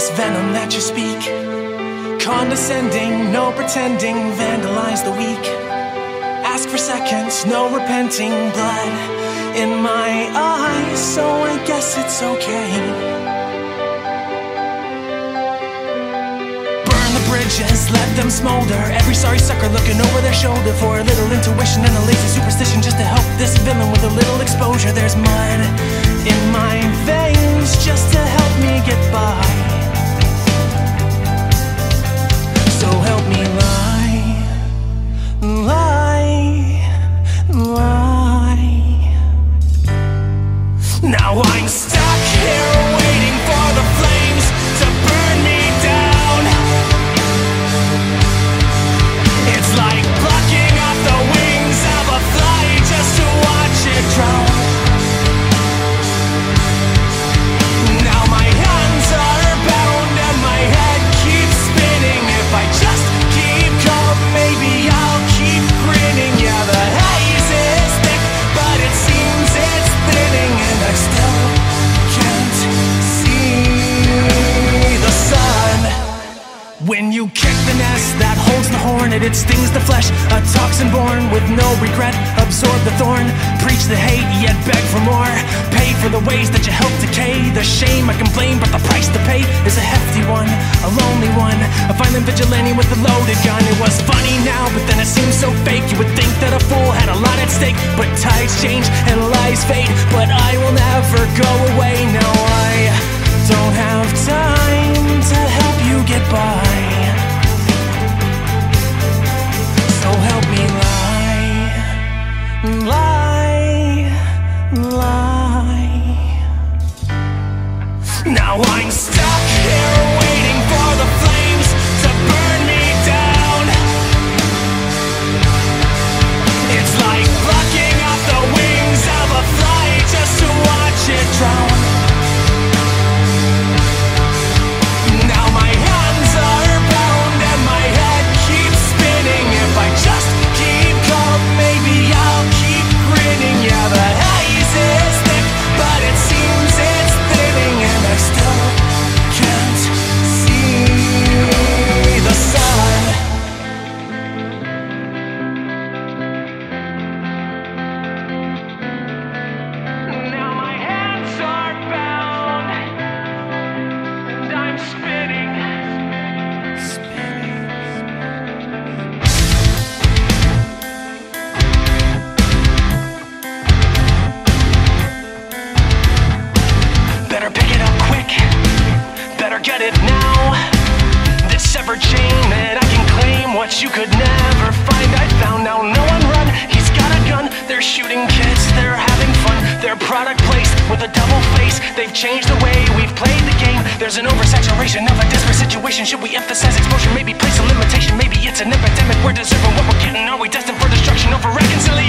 this venom that you speak. Condescending, no pretending, vandalize the weak. Ask for seconds, no repenting, blood in my eyes, so I guess it's okay. Burn the bridges, let them smolder. Every sorry sucker looking over their shoulder for a little intuition and a lazy superstition just to help this villain with a little exposure. There's mud in my veins just to help me get by. You kick the nest that holds the hornet, it stings the flesh. A toxin born with no regret. Absorb the thorn, preach the hate, yet beg for more. Pay for the ways that you help decay. The shame I complain, but the price to pay is a hefty one, a lonely one. A violent vigilante with a loaded gun. It was funny now, but then it seems so fake. You would think that a fool had a lot at stake, but tides change and lies fade. But I will never go away. Get it now. This severed chain that I can claim what you could never find. I found now no one run. He's got a gun. They're shooting kids. They're having fun. Their product placed with a double face. They've changed the way the game. There's an oversaturation of a desperate situation. Should we emphasize exposure? Maybe place a limitation. Maybe it's an epidemic. We're deserving what we're getting. Are we destined for destruction over reconciliation?